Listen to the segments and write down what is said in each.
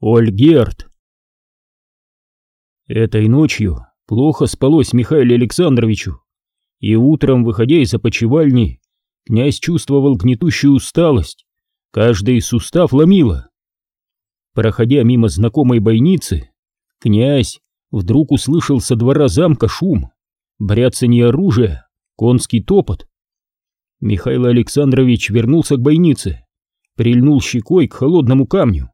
Ольгерт. Этой ночью плохо спалось Михаилу Александровичу, и утром, выходя из опочивальни, князь чувствовал гнетущую усталость, каждый сустав ломило. Проходя мимо знакомой бойницы, князь вдруг услышал со двора замка шум, бряцание оружия, конский топот. Михаил Александрович вернулся к бойнице, прильнул щекой к холодному камню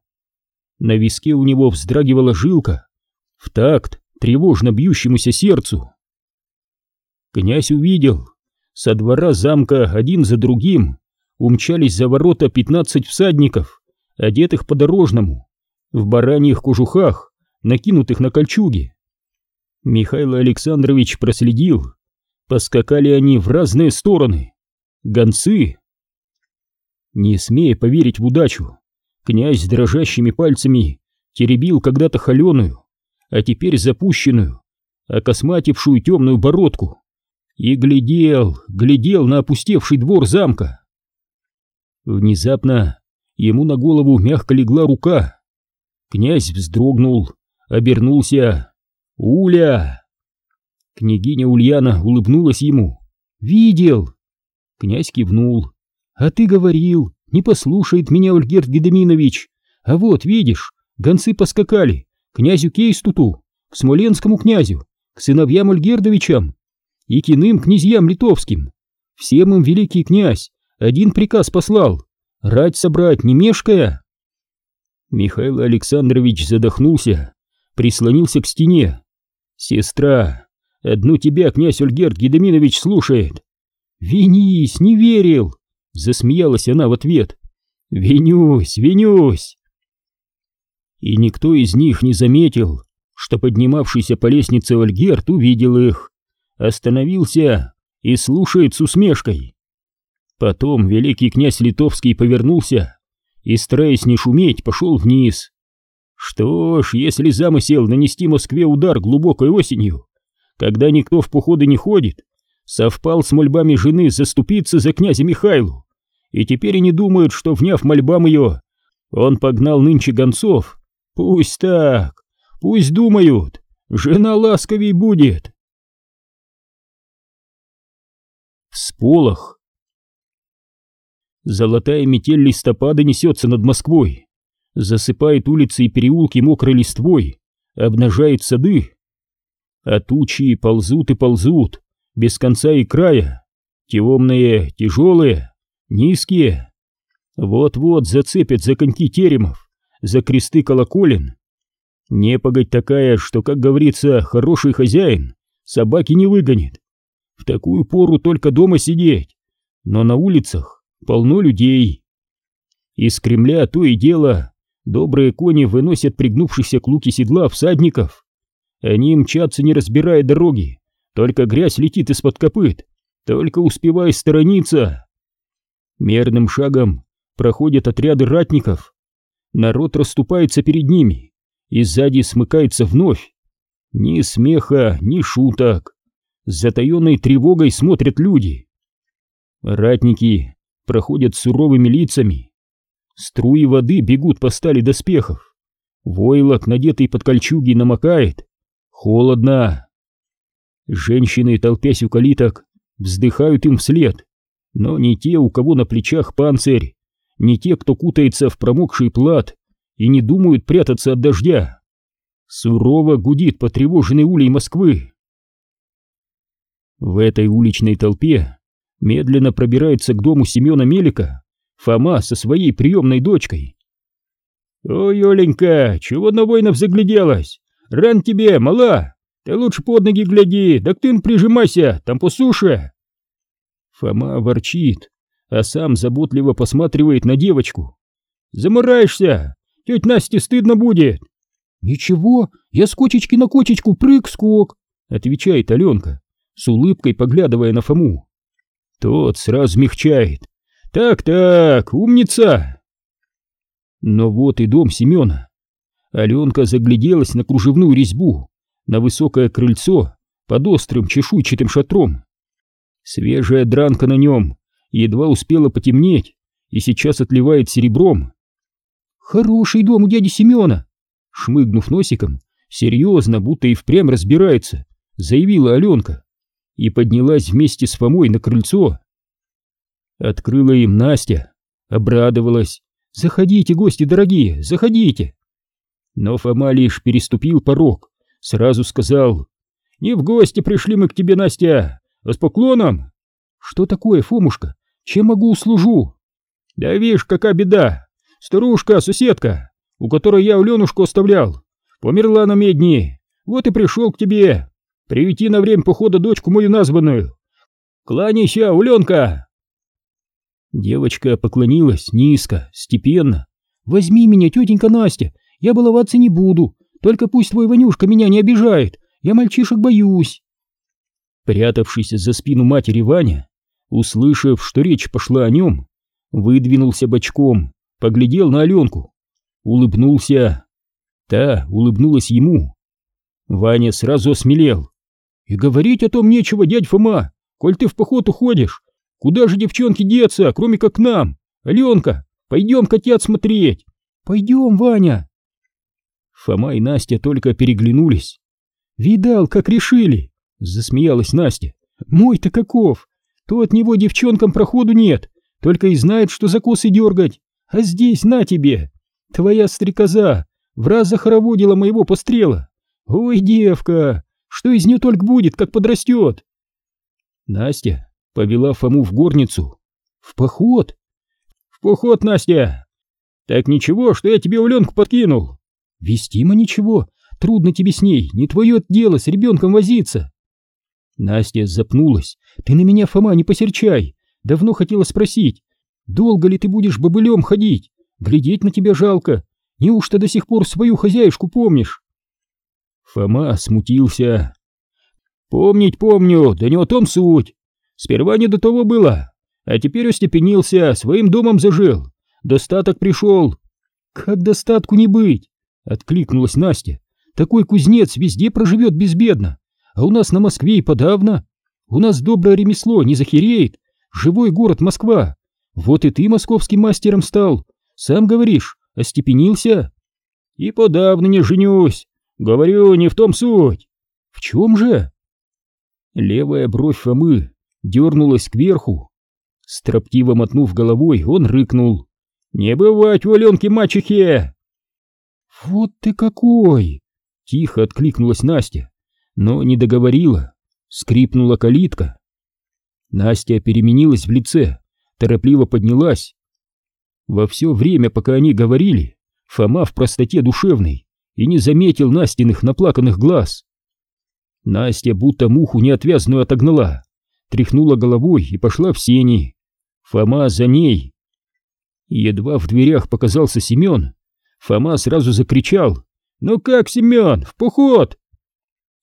на виске у него вздрагивала жилка, в такт тревожно бьющемуся сердцу. Князь увидел, со двора замка один за другим умчались за ворота пятнадцать всадников, одетых по-дорожному, в бараньих кожухах, накинутых на кольчуги. Михаил Александрович проследил, поскакали они в разные стороны, гонцы. Не смея поверить в удачу, Князь дрожащими пальцами теребил когда-то холеную, а теперь запущенную, окосматившую темную бородку, и глядел, глядел на опустевший двор замка. Внезапно ему на голову мягко легла рука. Князь вздрогнул, обернулся. «Уля!» Княгиня Ульяна улыбнулась ему. «Видел!» Князь кивнул. «А ты говорил, не послушает меня Ольгерт Гедеминович. А вот, видишь, гонцы поскакали князю Кейстуту, к смоленскому князю, к сыновьям Ольгердовичам и к иным князьям литовским. Всем им великий князь один приказ послал — рать собрать, не мешкая. Михаил Александрович задохнулся, прислонился к стене. «Сестра, одну тебя князь Ольгерт Гедеминович слушает». «Винись, не верил!» Засмеялась она в ответ. «Винюсь, винюсь!» И никто из них не заметил, что поднимавшийся по лестнице Ольгерт увидел их, остановился и слушает с усмешкой. Потом великий князь Литовский повернулся и, стараясь не шуметь, пошел вниз. Что ж, если замысел нанести Москве удар глубокой осенью, когда никто в походы не ходит, совпал с мольбами жены заступиться за князя Михайлу, и теперь они думают, что, вняв мольбам ее, он погнал нынче гонцов. Пусть так, пусть думают, жена ласковей будет. Всполох. Золотая метель листопада несется над Москвой, засыпает улицы и переулки мокрой листвой, обнажает сады. А тучи ползут и ползут, без конца и края, темные, тяжелые, низкие. Вот-вот зацепят за коньки теремов, за кресты колоколен. Непогодь такая, что, как говорится, хороший хозяин собаки не выгонит. В такую пору только дома сидеть, но на улицах полно людей. Из Кремля то и дело добрые кони выносят пригнувшихся к луке седла всадников. Они мчатся, не разбирая дороги, только грязь летит из-под копыт, только успевай сторониться. Мерным шагом проходят отряды ратников. Народ расступается перед ними, и сзади смыкается вновь. Ни смеха, ни шуток. С затаенной тревогой смотрят люди. Ратники проходят суровыми лицами. Струи воды бегут по стали доспехов. Войлок, надетый под кольчуги, намокает. Холодно. Женщины, толпясь у калиток, вздыхают им вслед но не те, у кого на плечах панцирь, не те, кто кутается в промокший плат и не думают прятаться от дождя. Сурово гудит потревоженный улей Москвы. В этой уличной толпе медленно пробирается к дому Семена Мелика Фома со своей приемной дочкой. «Ой, Оленька, чего на воинов загляделась? Ран тебе, мала! Ты лучше под ноги гляди, да к прижимайся, там по суше!» Фома ворчит, а сам заботливо посматривает на девочку. «Замыраешься! Тетя Насте стыдно будет!» «Ничего, я с кочечки на кочечку прыг-скок!» отвечает Аленка, с улыбкой поглядывая на Фому. Тот сразу мягчает. «Так-так, умница!» Но вот и дом Семена. Аленка загляделась на кружевную резьбу, на высокое крыльцо под острым чешуйчатым шатром. Свежая дранка на нем едва успела потемнеть и сейчас отливает серебром. «Хороший дом у дяди Семена!» Шмыгнув носиком, серьезно, будто и впрямь разбирается, заявила Аленка и поднялась вместе с Фомой на крыльцо. Открыла им Настя, обрадовалась. «Заходите, гости дорогие, заходите!» Но Фома лишь переступил порог, сразу сказал «Не в гости пришли мы к тебе, Настя, а с поклоном!» «Что такое, Фомушка? Чем могу услужу?» «Да видишь, какая беда! Старушка, соседка, у которой я Аленушку оставлял, померла на медни, вот и пришел к тебе. Привети на время похода дочку мою названную. Кланяйся, Уленка!» Девочка поклонилась низко, степенно. «Возьми меня, тетенька Настя, я баловаться не буду, только пусть твой Ванюшка меня не обижает, я мальчишек боюсь». Прятавшийся за спину матери Ваня, услышав, что речь пошла о нем, выдвинулся бочком, поглядел на Аленку, улыбнулся. Та улыбнулась ему. Ваня сразу осмелел. «И говорить о том нечего, дядь Фома, коль ты в поход уходишь. Куда же девчонки деться, кроме как к нам? Аленка, пойдем котят смотреть!» «Пойдем, Ваня!» Фома и Настя только переглянулись. «Видал, как решили!» — засмеялась Настя. «Мой-то каков! То от него девчонкам проходу нет, только и знает, что за косы дергать. А здесь на тебе! Твоя стрекоза в раз захороводила моего пострела. Ой, девка, что из нее только будет, как подрастет!» Настя повела Фому в горницу. «В поход?» «В поход, Настя!» «Так ничего, что я тебе уленку подкинул?» «Вестимо ничего, трудно тебе с ней, не твое дело с ребенком возиться!» Настя запнулась. «Ты на меня, Фома, не посерчай! Давно хотела спросить, долго ли ты будешь бобылем ходить? Глядеть на тебя жалко. Неужто до сих пор свою хозяюшку помнишь?» Фома смутился. «Помнить помню, да не о том суть. Сперва не до того было, а теперь остепенился, своим домом зажил. Достаток пришел». «Как достатку не быть?» — откликнулась Настя. «Такой кузнец везде проживет безбедно, а у нас на Москве и подавно. У нас доброе ремесло не захереет, живой город Москва. Вот и ты московским мастером стал, сам говоришь, остепенился. И подавно не женюсь, говорю, не в том суть. В чем же? Левая бровь Фомы дернулась кверху. Строптиво мотнув головой, он рыкнул. «Не бывать в Аленке мачехе!» «Вот ты какой!» — тихо откликнулась Настя, но не договорила. Скрипнула калитка. Настя переменилась в лице, торопливо поднялась. Во все время, пока они говорили, Фома в простоте душевной и не заметил Настиных наплаканных глаз. Настя будто муху неотвязную отогнала, тряхнула головой и пошла в сени. Фома за ней. Едва в дверях показался Семен, Фома сразу закричал «Ну как, Семен, в поход!»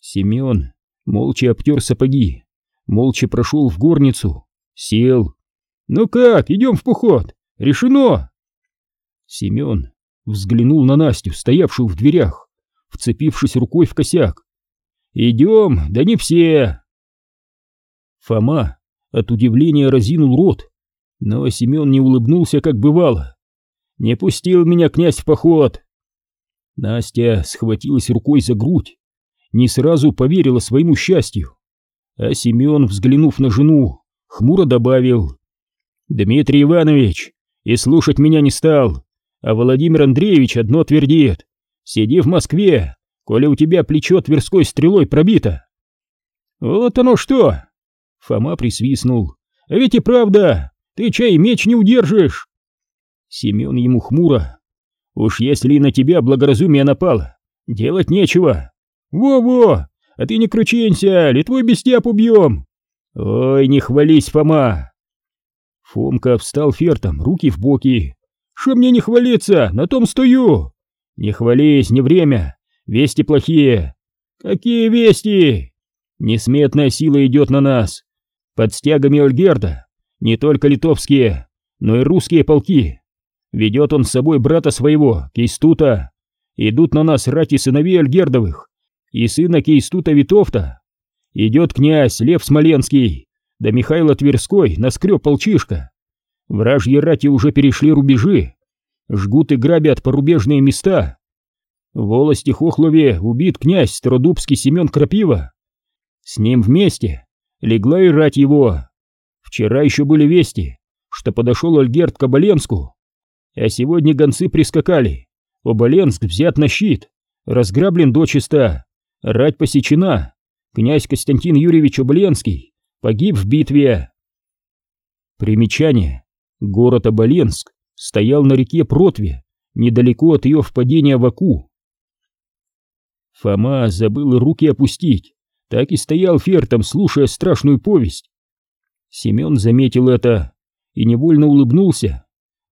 Семен молча обтер сапоги, молча прошел в горницу, сел. «Ну как, идем в поход? Решено!» Семен взглянул на Настю, стоявшую в дверях, вцепившись рукой в косяк. «Идем, да не все!» Фома от удивления разинул рот, но Семен не улыбнулся, как бывало. «Не пустил меня князь в поход!» Настя схватилась рукой за грудь, не сразу поверила своему счастью. А Семен, взглянув на жену, хмуро добавил. «Дмитрий Иванович и слушать меня не стал, а Владимир Андреевич одно твердит. Сиди в Москве, коли у тебя плечо тверской стрелой пробито». «Вот оно что!» Фома присвистнул. «А ведь и правда, ты чай меч не удержишь!» Семен ему хмуро. «Уж если и на тебя благоразумие напало, делать нечего. Во-во, а ты не кручинься, Литвой бестяп убьем!» «Ой, не хвались, Фома!» Фомка встал фертом, руки в боки. «Шо мне не хвалиться, на том стою!» «Не хвались, не время, вести плохие!» «Какие вести?» «Несметная сила идет на нас, под стягами Ольгерда, не только литовские, но и русские полки. Ведет он с собой брата своего, Кейстута. Идут на нас рати сыновей Ольгердовых и сына Кейстута Витовта. Идет князь Лев Смоленский, да Михайло Тверской наскреб полчишка. Вражьи рати уже перешли рубежи, жгут и грабят порубежные места. В волости Хохлове убит князь Стародубский Семен Крапива. С ним вместе легла и рать его. Вчера еще были вести, что подошел Ольгерт к Оболенску, а сегодня гонцы прискакали. Оболенск взят на щит, разграблен дочисто, рать посечена. Князь Константин Юрьевич Оболенский погиб в битве. Примечание. Город Оболенск стоял на реке Протве, недалеко от ее впадения в Аку. Фома забыл руки опустить, так и стоял фертом, слушая страшную повесть. Семен заметил это и невольно улыбнулся.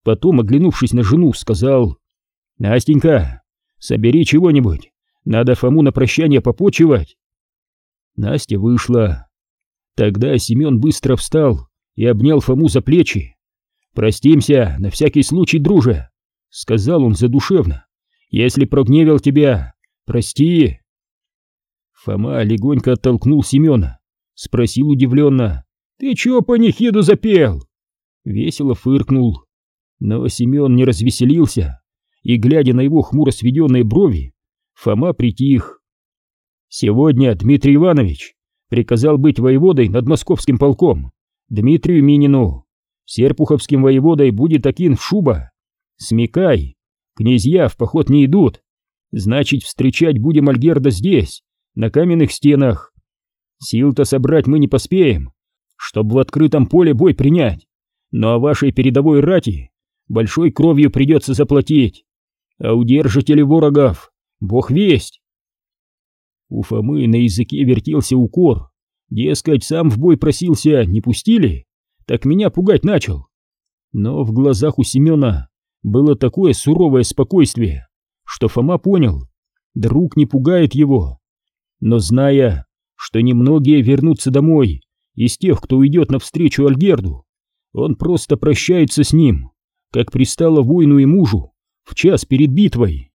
Потом, оглянувшись на жену, сказал, «Настенька, собери чего-нибудь, надо Фому на прощание попочивать». Настя вышла. Тогда Семен быстро встал и обнял Фому за плечи. «Простимся, на всякий случай, друже», — сказал он задушевно. «Если прогневил тебя, прости». Фома легонько оттолкнул Семена, спросил удивленно. «Ты чё панихиду запел?» Весело фыркнул. Но Семен не развеселился, и, глядя на его хмуро сведенные брови, Фома притих. «Сегодня Дмитрий Иванович приказал быть воеводой над московским полком, Дмитрию Минину. Серпуховским воеводой будет Акин в Шуба. Смекай, князья в поход не идут. Значит, встречать будем Альгерда здесь, на каменных стенах. Сил-то собрать мы не поспеем, чтобы в открытом поле бой принять. Но о вашей передовой рати большой кровью придется заплатить. А удержите ли ворогов, бог весть. У Фомы на языке вертелся укор. Дескать, сам в бой просился, не пустили, так меня пугать начал. Но в глазах у Семена было такое суровое спокойствие, что Фома понял, друг не пугает его, но зная, что немногие вернутся домой из тех, кто уйдет навстречу Альгерду, он просто прощается с ним, как пристало воину и мужу в час перед битвой.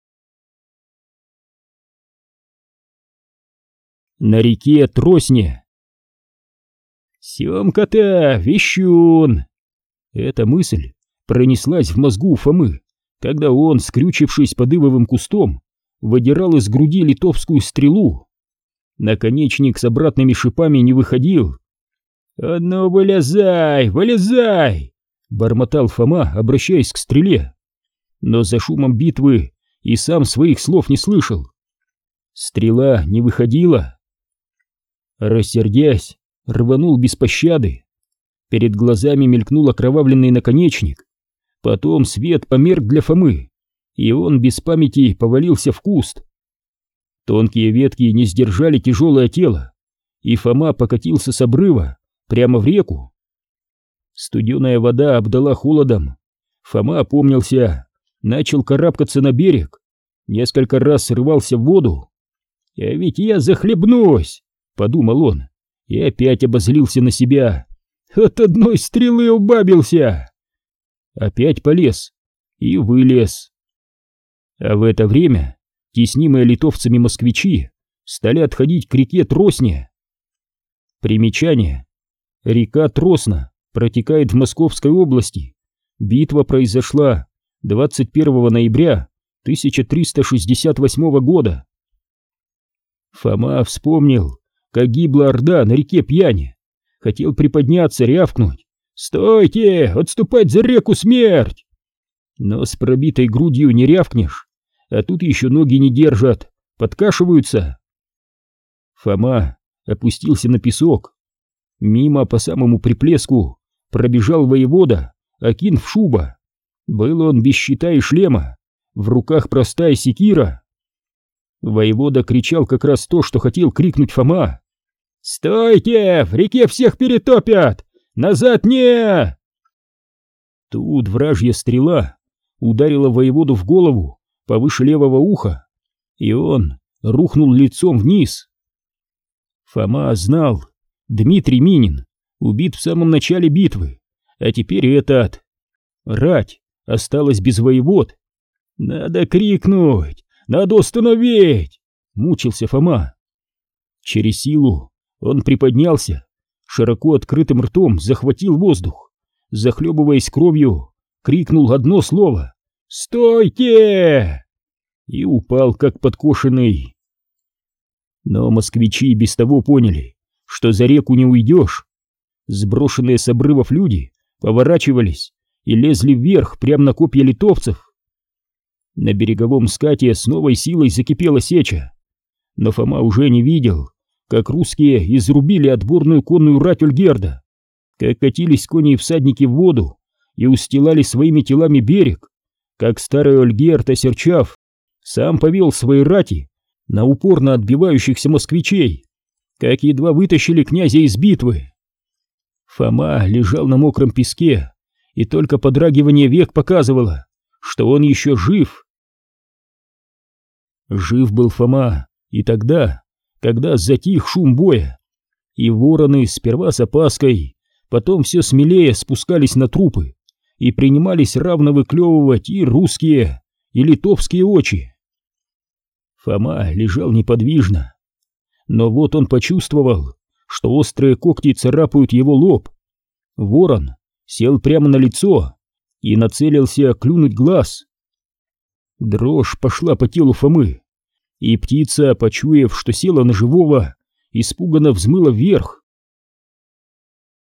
На реке Тросне «Семка-то, вещун!» Эта мысль пронеслась в мозгу Фомы, когда он, скрючившись под ивовым кустом, выдирал из груди литовскую стрелу. Наконечник с обратными шипами не выходил. «А ну, вылезай, вылезай!» — бормотал Фома, обращаясь к стреле. Но за шумом битвы и сам своих слов не слышал. Стрела не выходила. Рассердясь, рванул без пощады. Перед глазами мелькнул окровавленный наконечник. Потом свет померк для Фомы, и он без памяти повалился в куст. Тонкие ветки не сдержали тяжелое тело, и Фома покатился с обрыва прямо в реку. Студеная вода обдала холодом. Фома опомнился, начал карабкаться на берег, несколько раз срывался в воду. «А ведь я захлебнусь!» — подумал он, и опять обозлился на себя. «От одной стрелы убабился!» Опять полез и вылез. А в это время теснимые литовцами москвичи стали отходить к реке Тросне. Примечание. Река Тросна протекает в Московской области. Битва произошла 21 ноября 1368 года. Фома вспомнил, как гибла Орда на реке Пьяне. Хотел приподняться, рявкнуть. «Стойте! Отступать за реку смерть!» Но с пробитой грудью не рявкнешь а тут еще ноги не держат, подкашиваются. Фома опустился на песок. Мимо по самому приплеску пробежал воевода, окин в шуба. Был он без щита и шлема, в руках простая секира. Воевода кричал как раз то, что хотел крикнуть Фома. «Стойте! В реке всех перетопят! Назад не!» Тут вражья стрела ударила воеводу в голову, повыше левого уха, и он рухнул лицом вниз. Фома знал, Дмитрий Минин убит в самом начале битвы, а теперь этот. Рать осталась без воевод. «Надо крикнуть! Надо остановить!» — мучился Фома. Через силу он приподнялся, широко открытым ртом захватил воздух, захлебываясь кровью, крикнул одно слово «Стойте!» и упал как подкошенный. Но москвичи без того поняли, что за реку не уйдешь. Сброшенные с обрывов люди поворачивались и лезли вверх прямо на копья литовцев. На береговом скате с новой силой закипела сеча, но Фома уже не видел, как русские изрубили отборную конную рать Ольгерда, как катились кони и всадники в воду и устилали своими телами берег, как старый Ольгерд, осерчав, сам повел свои рати на упорно отбивающихся москвичей, как едва вытащили князя из битвы. Фома лежал на мокром песке, и только подрагивание век показывало, что он еще жив. Жив был Фома и тогда, когда затих шум боя, и вороны сперва с опаской, потом все смелее спускались на трупы и принимались равно выклевывать и русские, и литовские очи. Фома лежал неподвижно, но вот он почувствовал, что острые когти царапают его лоб. Ворон сел прямо на лицо и нацелился клюнуть глаз. Дрожь пошла по телу Фомы, и птица, почуяв, что села на живого, испуганно взмыла вверх.